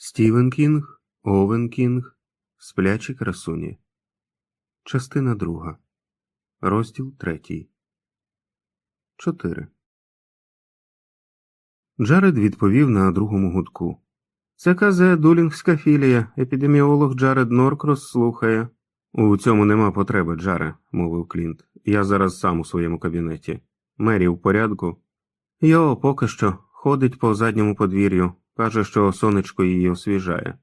Стівен Кінг, Овен Кінг, Сплячі красуні. Частина друга. Розділ третій. Чотири. Джаред відповів на другому гудку. ЦКЗ, Дулінгська філія. Епідеміолог Джаред Норкрос слухає. У цьому нема потреби, Джаре, мовив Клінт. Я зараз сам у своєму кабінеті. Мері в порядку. Йо, поки що, ходить по задньому подвір'ю, каже, що сонечко її освіжає.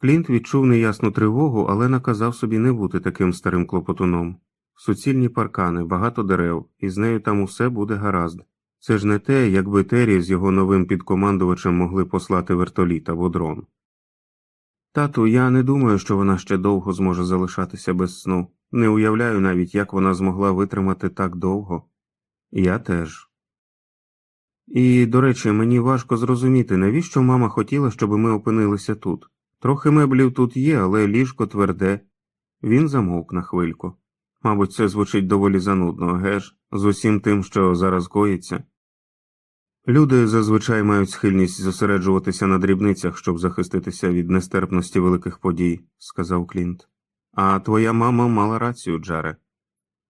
Клінт відчув неясну тривогу, але наказав собі не бути таким старим клопотуном. Суцільні паркани, багато дерев, і з нею там усе буде гаразд. Це ж не те, якби Террі з його новим підкомандувачем могли послати вертоліт або дрон. Тату, я не думаю, що вона ще довго зможе залишатися без сну. Не уявляю навіть, як вона змогла витримати так довго. Я теж. І, до речі, мені важко зрозуміти, навіщо мама хотіла, щоб ми опинилися тут. Трохи меблів тут є, але ліжко тверде. Він замовк на хвильку. Мабуть, це звучить доволі занудно, геш, з усім тим, що зараз коїться. Люди зазвичай мають схильність зосереджуватися на дрібницях, щоб захиститися від нестерпності великих подій, сказав Клінт. А твоя мама мала рацію, Джаре.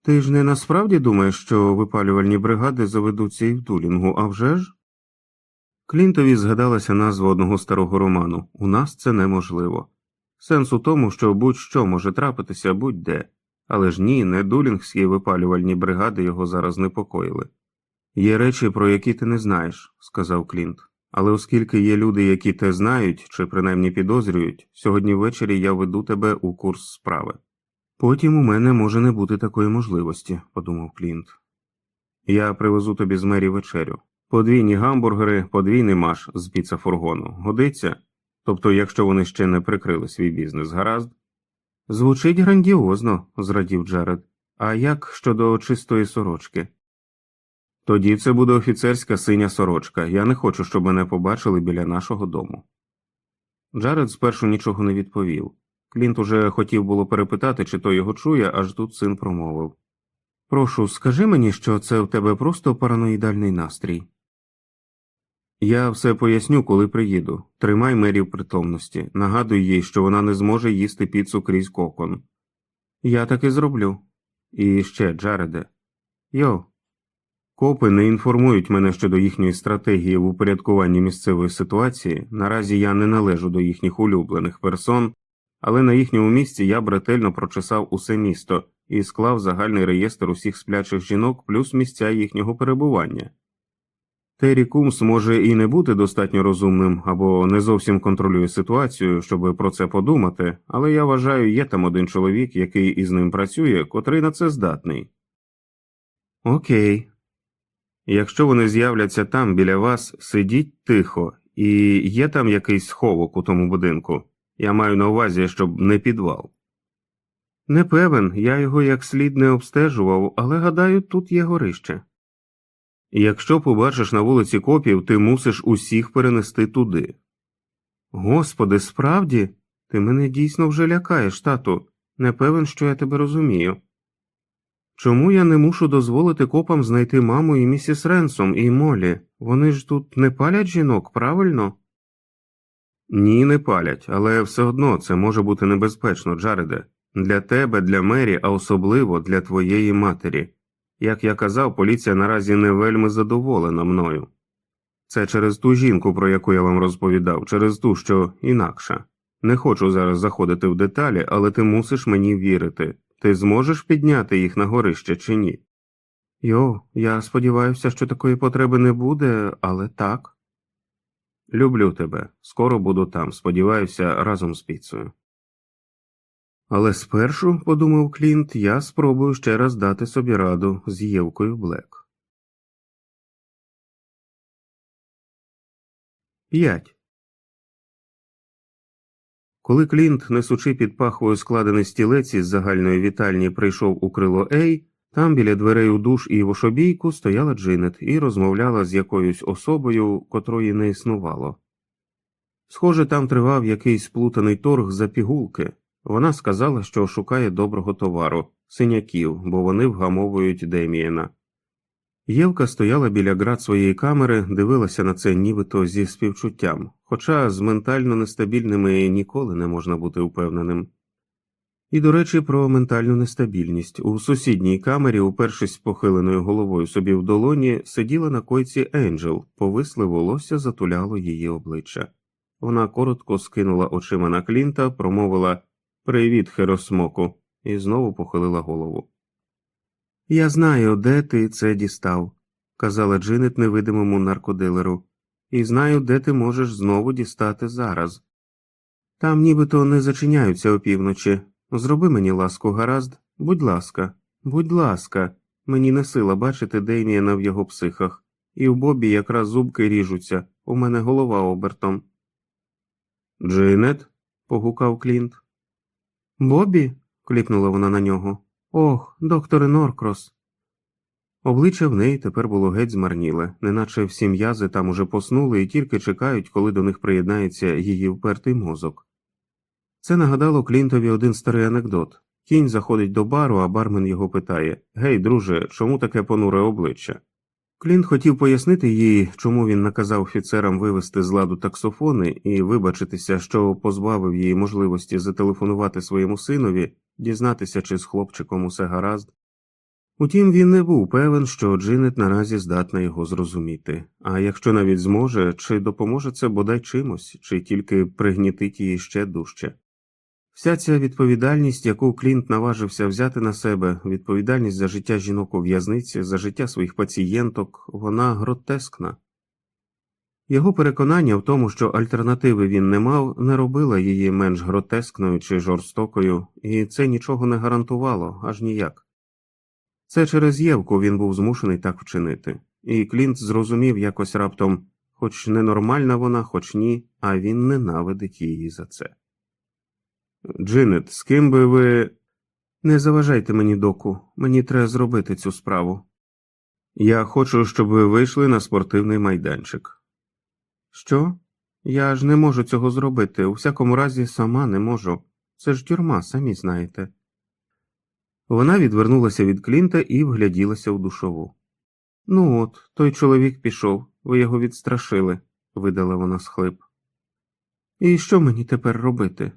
Ти ж не насправді думаєш, що випалювальні бригади заведуться і в Дулінгу, а вже ж? Клінтові згадалася назва одного старого роману У нас це неможливо. Сенс у тому, що будь-що може трапитися будь-де, але ж ні, не дулінгські випалювальні бригади його зараз непокоїли. Є речі, про які ти не знаєш, сказав Клінт. Але оскільки є люди, які те знають чи принаймні підозрюють, сьогодні ввечері я веду тебе у курс справи. Потім у мене може не бути такої можливості, подумав Клінт. Я привезу тобі з мері вечерю. Подвійні гамбургери, подвійний маш з піцафургону. Годиться? Тобто, якщо вони ще не прикрили свій бізнес, гаразд? Звучить грандіозно, зрадів Джаред. А як щодо чистої сорочки? Тоді це буде офіцерська синя сорочка. Я не хочу, щоб мене побачили біля нашого дому. Джаред спершу нічого не відповів. Клінт уже хотів було перепитати, чи то його чує, аж тут син промовив Прошу, скажи мені, що це в тебе просто параноїдальний настрій. Я все поясню, коли приїду. Тримай мері притомності, нагадуй їй, що вона не зможе їсти піцу крізь кокон. Я так і зроблю. І ще, Джареде. Йо. Копи не інформують мене щодо їхньої стратегії в упорядкуванні місцевої ситуації. Наразі я не належу до їхніх улюблених персон, але на їхньому місці я б ретельно прочесав усе місто і склав загальний реєстр усіх сплячих жінок плюс місця їхнього перебування. Террі Кумс може і не бути достатньо розумним або не зовсім контролює ситуацію, щоб про це подумати, але я вважаю, є там один чоловік, який із ним працює, котрий на це здатний. Окей. Якщо вони з'являться там біля вас, сидіть тихо, і є там якийсь сховок у тому будинку. Я маю на увазі, щоб не підвал. Не певен, я його як слід не обстежував, але гадаю, тут є горище. Якщо побачиш на вулиці копів, ти мусиш усіх перенести туди. Господи, справді, ти мене дійсно вже лякаєш, тату. Не певен, що я тебе розумію. Чому я не мушу дозволити копам знайти маму і місіс Ренсом і Молі? Вони ж тут не палять жінок, правильно? Ні, не палять, але все одно це може бути небезпечно, Джареде. Для тебе, для Мері, а особливо для твоєї матері. Як я казав, поліція наразі не вельми задоволена мною. Це через ту жінку, про яку я вам розповідав, через ту, що інакша. Не хочу зараз заходити в деталі, але ти мусиш мені вірити. Ти зможеш підняти їх на горище чи ні? Йо, я сподіваюся, що такої потреби не буде, але так. Люблю тебе. Скоро буду там, сподіваюся, разом з піцею. Але спершу, подумав Клінт, я спробую ще раз дати собі раду з Євкою Блек. 5. Коли Клінт, несучи під пахвою складений стілець із загальної вітальні, прийшов у крило Ей, там біля дверей у душ і в ошобійку стояла Джинет і розмовляла з якоюсь особою, котрої не існувало. Схоже, там тривав якийсь плутаний торг за пігулки. Вона сказала, що шукає доброго товару, синяків, бо вони вгамовують Демієна. Євка стояла біля град своєї камери, дивилася на це нібито зі співчуттям, хоча з ментально нестабільними ніколи не можна бути впевненим. І, до речі, про ментальну нестабільність у сусідній камері, упершись похиленою головою собі в долоні, сиділа на койці Енджел, повисле волосся затуляло її обличчя. Вона коротко скинула очима на Клінта, промовила Привіт, Херосмоку, і знову похилила голову. Я знаю, де ти це дістав, казала Джинет невидимому наркодилеру, і знаю, де ти можеш знову дістати зараз. Там нібито не зачиняються опівночі. Зроби мені ласку, гаразд, будь ласка, будь ласка, мені не сила бачити Дейміана в його психах, і в Бобі якраз зубки ріжуться, у мене голова обертом. Джинет? погукав Клінт. Бобі? клікнула вона на нього. Ох, докторе Норкрос. Обличчя в неї тепер було геть змарніле, неначе всі м'язи там уже поснули і тільки чекають, коли до них приєднається її впертий мозок. Це нагадало Клінтові один старий анекдот. Кінь заходить до бару, а бармен його питає Гей, друже, чому таке понуре обличчя? Клінт хотів пояснити їй, чому він наказав офіцерам вивести з ладу таксофони і вибачитися, що позбавив її можливості зателефонувати своєму синові, дізнатися, чи з хлопчиком усе гаразд. Утім, він не був певен, що Джинет наразі здатна його зрозуміти, а якщо навіть зможе, чи допоможе це бодай чимось, чи тільки пригнітить її ще дужче. Вся ця відповідальність, яку Клінт наважився взяти на себе, відповідальність за життя жінок у в'язниці, за життя своїх пацієнток, вона гротескна. Його переконання в тому, що альтернативи він не мав, не робило її менш гротескною чи жорстокою, і це нічого не гарантувало аж ніяк. Це через Євку він був змушений так вчинити, і Клінт зрозумів якось раптом, хоч ненормальна вона, хоч ні, а він ненавидить її за це. Джинет, з ким би ви. Не заважайте мені, доку, мені треба зробити цю справу. Я хочу, щоб ви вийшли на спортивний майданчик. Що? Я ж не можу цього зробити, у всякому разі, сама не можу. Це ж тюрма, самі знаєте. Вона відвернулася від Клінта і вгляділася у душову. Ну от, той чоловік пішов, ви його відстрашили, видала вона схлип. І що мені тепер робити?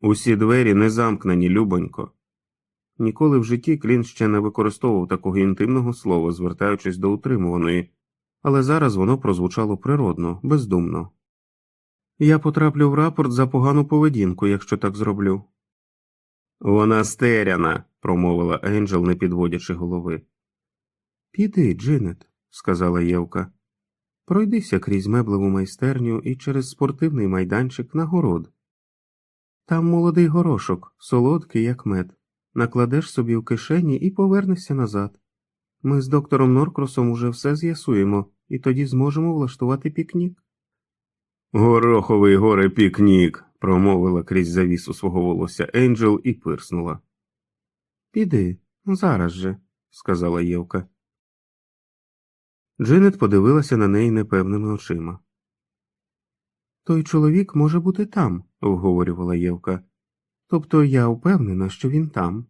Усі двері не замкнені, любонько. Ніколи в житті Клін ще не використовував такого інтимного слова, звертаючись до утримуваної, але зараз воно прозвучало природно, бездумно. Я потраплю в рапорт за погану поведінку, якщо так зроблю. Вона стеряна, промовила Енджел, не підводячи голови. Піди, Джинет, сказала Євка. Пройдися крізь меблеву майстерню і через спортивний майданчик на город. Там молодий горошок, солодкий, як мед. Накладеш собі в кишені і повернешся назад. Ми з доктором Норкросом уже все з'ясуємо, і тоді зможемо влаштувати пікнік. Гороховий горе пікнік, промовила крізь завісу свого волосся Енджел і пирснула. Піди, зараз же, сказала Євка. Джинет подивилася на неї непевними очима. Той чоловік може бути там, вговорювала Євка. Тобто я впевнена, що він там.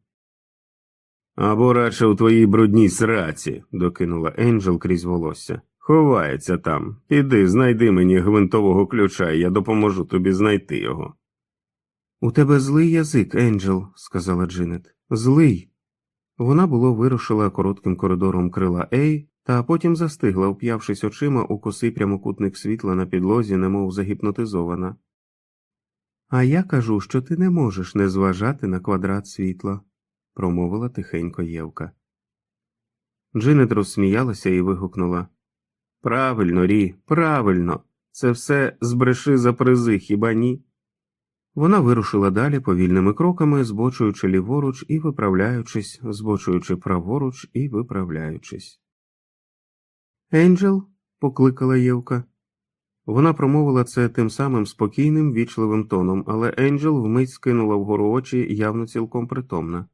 Або радше у твоїй брудній сраці, докинула Енджел крізь волосся. Ховається там. Піди, знайди мені гвинтового ключа, і я допоможу тобі знайти його. У тебе злий язик, Енджел, сказала Джинет. Злий. Вона було вирушила коротким коридором крила Ей, та потім застигла, уп'явшись очима у косий прямокутник світла на підлозі, немов загіпнотизована. А я кажу, що ти не можеш не зважати на квадрат світла, промовила тихенько Євка. Джинет розсміялася і вигукнула Правильно, Рі, правильно. Це все збреши за призи, хіба ні? Вона вирушила далі повільними кроками, збочуючи ліворуч і виправляючись, збочуючи праворуч і виправляючись. Енджел, покликала Євка. Вона промовила це тим самим спокійним, вічливим тоном, але Енджел вмить скинула вгору очі явно цілком притомна.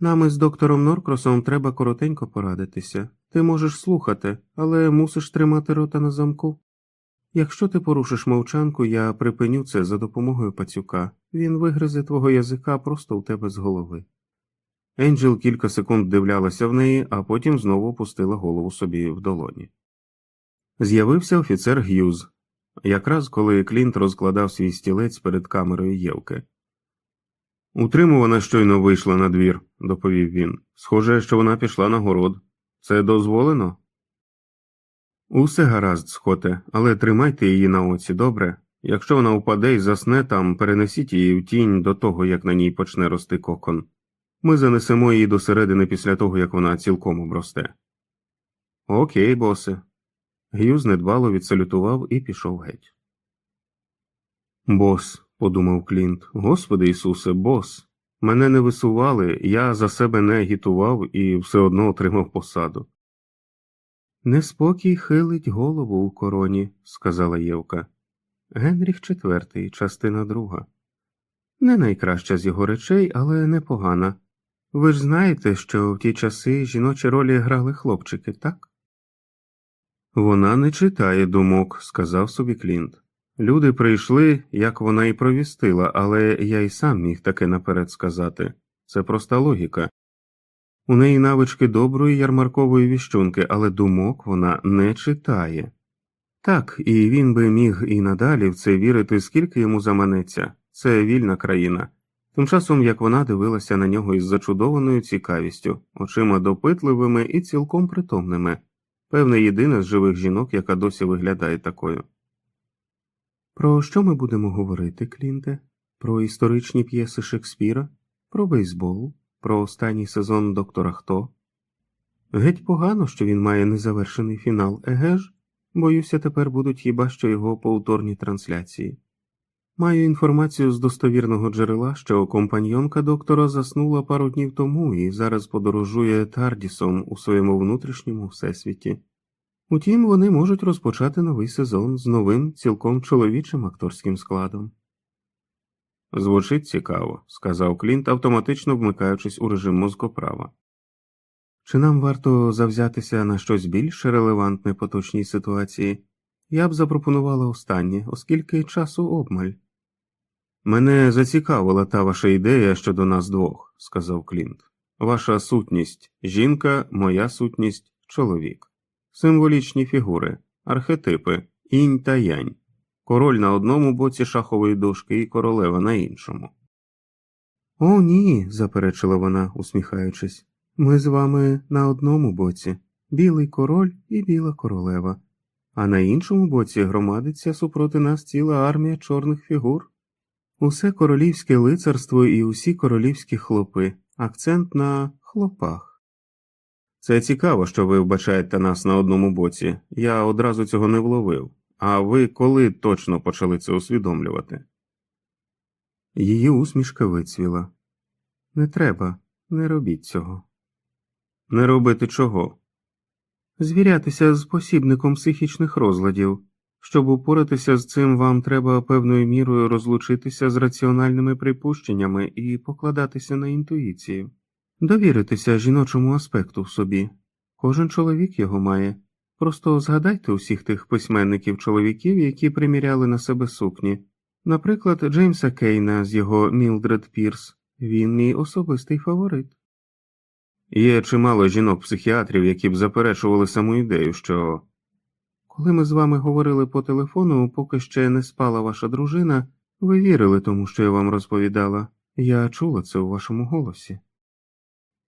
Нам із доктором Норкросом треба коротенько порадитися. Ти можеш слухати, але мусиш тримати рота на замку. Якщо ти порушиш мовчанку, я припиню це за допомогою пацюка. Він вигризе твого язика просто у тебе з голови. Енджел кілька секунд дивлялася в неї, а потім знову опустила голову собі в долоні. З'явився офіцер Г'юз, якраз коли Клінт розкладав свій стілець перед камерою Євки. Утримувана щойно вийшла на двір», – доповів він. Схоже, що вона пішла на город. Це дозволено? Усе гаразд, схоте, але тримайте її на оці, добре? Якщо вона упаде і засне там, перенесіть її в тінь до того, як на ній почне рости кокон. Ми занесемо її до середини після того, як вона цілком обросте. Окей, босе. Гюз недбало відсалютував і пішов геть. Бос, подумав Клінт, Господи Ісусе, бос. Мене не висували, я за себе не агітував і все одно отримав посаду. Неспокій хилить голову у короні, сказала Євка. Генріх IV, частина друга. Не найкраща з його речей, але непогана. Ви ж знаєте, що в ті часи жіночі ролі грали хлопчики, так? Вона не читає думок, сказав собі Клінт. Люди прийшли, як вона і провістила, але я й сам міг таке наперед сказати. Це проста логіка. У неї навички доброї ярмаркової віщунки, але думок вона не читає. Так, і він би міг і надалі в це вірити, скільки йому заманеться це вільна країна. Тим часом як вона дивилася на нього із зачудованою цікавістю, очима допитливими і цілком притомними, певне, єдина з живих жінок, яка досі виглядає такою. Про що ми будемо говорити, Клінте? Про історичні п'єси Шекспіра, про бейсбол, про останній сезон доктора Хто? Геть погано, що він має незавершений фінал, еге ж? Боюся, тепер будуть хіба що його повторні трансляції. Маю інформацію з достовірного джерела, що компаньонка доктора заснула пару днів тому і зараз подорожує Тардісом у своєму внутрішньому всесвіті. Утім, вони можуть розпочати новий сезон з новим, цілком чоловічим акторським складом. Звучить цікаво, сказав Клінт, автоматично вмикаючись у режим мозкоправа. Чи нам варто завзятися на щось більш релевантне поточній ситуації? Я б запропонувала останнє, оскільки часу обмаль. Мене зацікавила та ваша ідея щодо нас двох, сказав Клінт. Ваша сутність жінка, моя сутність чоловік, символічні фігури, архетипи, інь та янь, король на одному боці шахової дошки і королева на іншому. О, ні, заперечила вона, усміхаючись. Ми з вами на одному боці білий король і біла королева, а на іншому боці громадиться супроти нас ціла армія чорних фігур. Усе королівське лицарство і усі королівські хлопи, акцент на хлопах. Це цікаво, що ви вбачаєте нас на одному боці. Я одразу цього не вловив. А ви коли точно почали це усвідомлювати? Її усмішка вицвіла. Не треба, не робіть цього. Не робити чого? Звірятися з посібником психічних розладів. Щоб упоратися з цим, вам треба певною мірою розлучитися з раціональними припущеннями і покладатися на інтуїцію, довіритися жіночому аспекту в собі. Кожен чоловік його має. Просто згадайте усіх тих письменників чоловіків, які приміряли на себе сукні. Наприклад, Джеймса Кейна з його Мілдред Пірс, він мій особистий фаворит. Є чимало жінок психіатрів, які б заперечували саму ідею, що коли ми з вами говорили по телефону, поки ще не спала ваша дружина, ви вірили тому, що я вам розповідала. Я чула це у вашому голосі.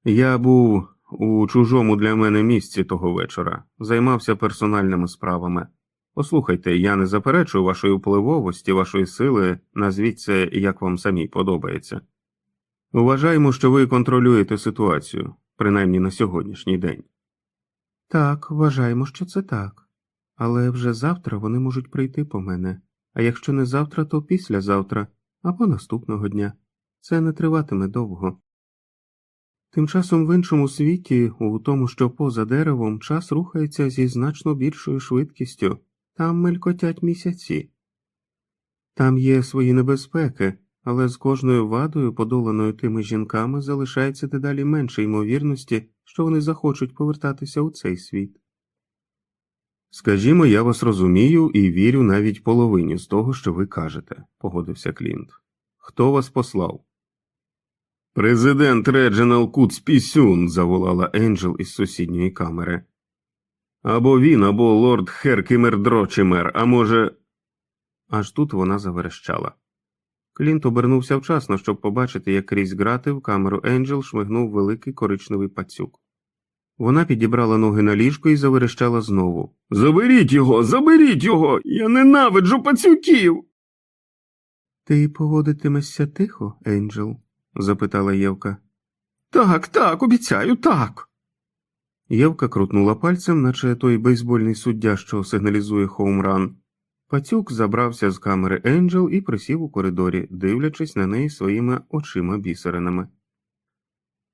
Я був у чужому для мене місці того вечора, займався персональними справами. Послухайте, я не заперечую вашої впливовості, вашої сили, назвіть це, як вам самій подобається. Вважаємо, що ви контролюєте ситуацію, принаймні на сьогоднішній день. Так, вважаємо, що це так. Але вже завтра вони можуть прийти по мене, а якщо не завтра, то післязавтра або наступного дня. Це не триватиме довго. Тим часом в іншому світі, у тому, що поза деревом, час рухається зі значно більшою швидкістю, там мелькотять місяці. Там є свої небезпеки, але з кожною вадою, подоланою тими жінками, залишається дедалі менше ймовірності, що вони захочуть повертатися у цей світ. Скажімо, я вас розумію і вірю навіть половині з того, що ви кажете, погодився Клінт. Хто вас послав? Президент Реджинал Куц Пісюн, заволала Енджел із сусідньої камери. Або він, або лорд Херкімер Дрочимер, а може. Аж тут вона заверещала. Клінт обернувся вчасно, щоб побачити, як крізь грати в камеру Енджел шмигнув великий коричневий пацюк. Вона підібрала ноги на ліжко і заверещала знову. Заберіть його, заберіть його! Я ненавиджу пацюків. Ти поводитимешся тихо, Енджел? запитала Євка. Так, так, обіцяю, так. Євка крутнула пальцем, наче той бейсбольний суддя, що сигналізує хоумран. Пацюк забрався з камери Енджел і присів у коридорі, дивлячись на неї своїми очима бісеринами.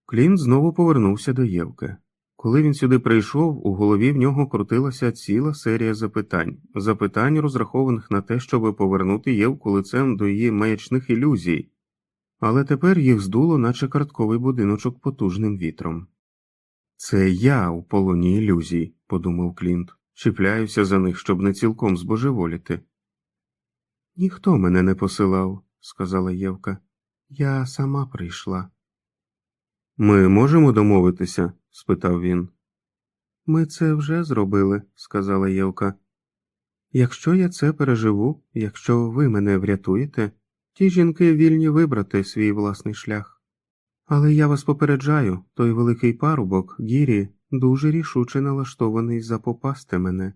Клінт знову повернувся до Євки. Коли він сюди прийшов, у голові в нього крутилася ціла серія запитань, запитань, розрахованих на те, щоб повернути Євку лицем до її маячних ілюзій, але тепер їх здуло, наче картковий будиночок потужним вітром. Це я у полоні ілюзій, подумав Клінт, чіпляюся за них, щоб не цілком збожеволіти. Ніхто мене не посилав, сказала Євка. Я сама прийшла. Ми можемо домовитися? спитав він. Ми це вже зробили, сказала Євка. Якщо я це переживу, якщо ви мене врятуєте, ті жінки вільні вибрати свій власний шлях. Але я вас попереджаю, той великий парубок, Гірі, дуже рішуче налаштований запопасти мене.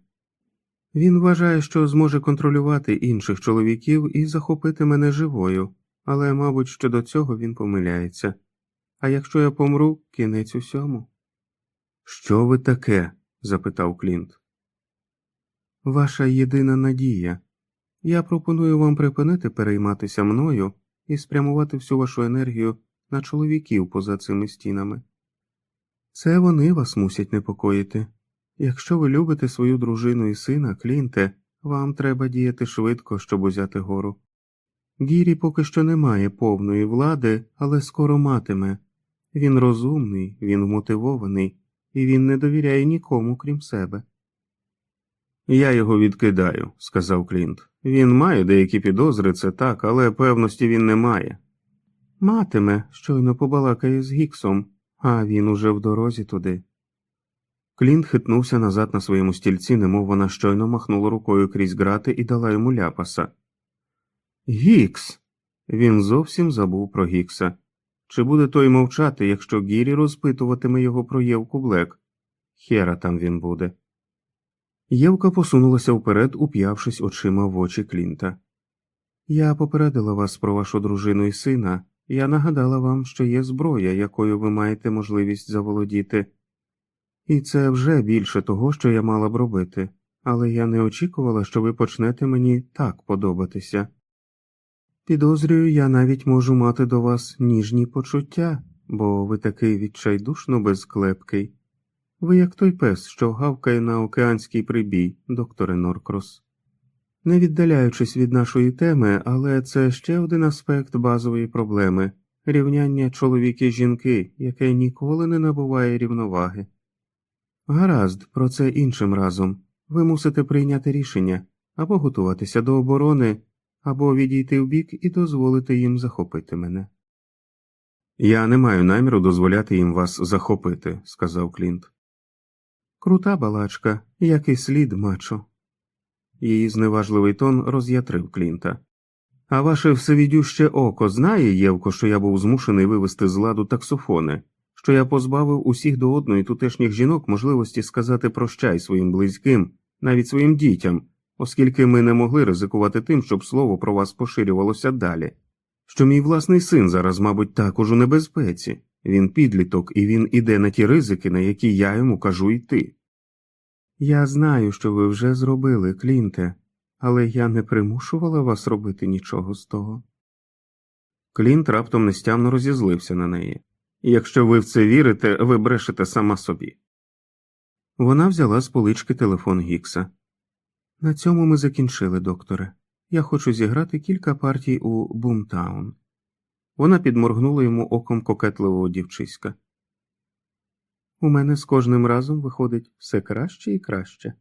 Він вважає, що зможе контролювати інших чоловіків і захопити мене живою, але, мабуть, щодо цього він помиляється. А якщо я помру, кінець усьому. Що ви таке? запитав Клінт. Ваша єдина надія. Я пропоную вам припинити перейматися мною і спрямувати всю вашу енергію на чоловіків поза цими стінами. Це вони вас мусять непокоїти. Якщо ви любите свою дружину і сина, Клінте, вам треба діяти швидко, щоб узяти гору. Гірі поки що не має повної влади, але скоро матиме. Він розумний, він вмотивований, і він не довіряє нікому, крім себе. Я його відкидаю, сказав Клінт. Він має деякі підозри, це так, але певності він не має. Матиме, щойно побалакає з Гіксом, а він уже в дорозі туди. Клінт хитнувся назад на своєму стільці, немов вона щойно махнула рукою крізь грати і дала йому ляпаса. Гікс. Він зовсім забув про Гікса. Чи буде той мовчати, якщо Гірі розпитуватиме його про Євку Блек? Хера там він буде. Євка посунулася вперед, уп'явшись очима в очі Клінта. Я попередила вас про вашу дружину і сина. Я нагадала вам, що є зброя, якою ви маєте можливість заволодіти. І це вже більше того, що я мала б робити, але я не очікувала, що ви почнете мені так подобатися. Підозрюю, я навіть можу мати до вас ніжні почуття, бо ви такий відчайдушно безклепкий. Ви як той пес, що гавкає на океанський прибій, докторе Норкрос. Не віддаляючись від нашої теми, але це ще один аспект базової проблеми рівняння чоловіки жінки, яке ніколи не набуває рівноваги. Гаразд, про це іншим разом. Ви мусите прийняти рішення або готуватися до оборони, або відійти вбік і дозволити їм захопити мене. Я не маю наміру дозволяти їм вас захопити, сказав Клінт. Крута балачка, як і слід, мачо. Її зневажливий тон роз'ятрив Клінта. А ваше всевідюще око знає, Євко, що я був змушений вивести з ладу таксофони, що я позбавив усіх до одної тутешніх жінок можливості сказати прощай своїм близьким, навіть своїм дітям, оскільки ми не могли ризикувати тим, щоб слово про вас поширювалося далі. Що мій власний син зараз, мабуть, також у небезпеці, він підліток, і він іде на ті ризики, на які я йому кажу йти. Я знаю, що ви вже зробили, Клінте, але я не примушувала вас робити нічого з того. Клінт раптом нестямно розізлився на неї. Якщо ви в це вірите, ви брешете сама собі. Вона взяла з полички телефон Гікса. На цьому ми закінчили, докторе. Я хочу зіграти кілька партій у Бумтаун. Вона підморгнула йому оком кокетливого дівчиська. У мене з кожним разом виходить все краще і краще.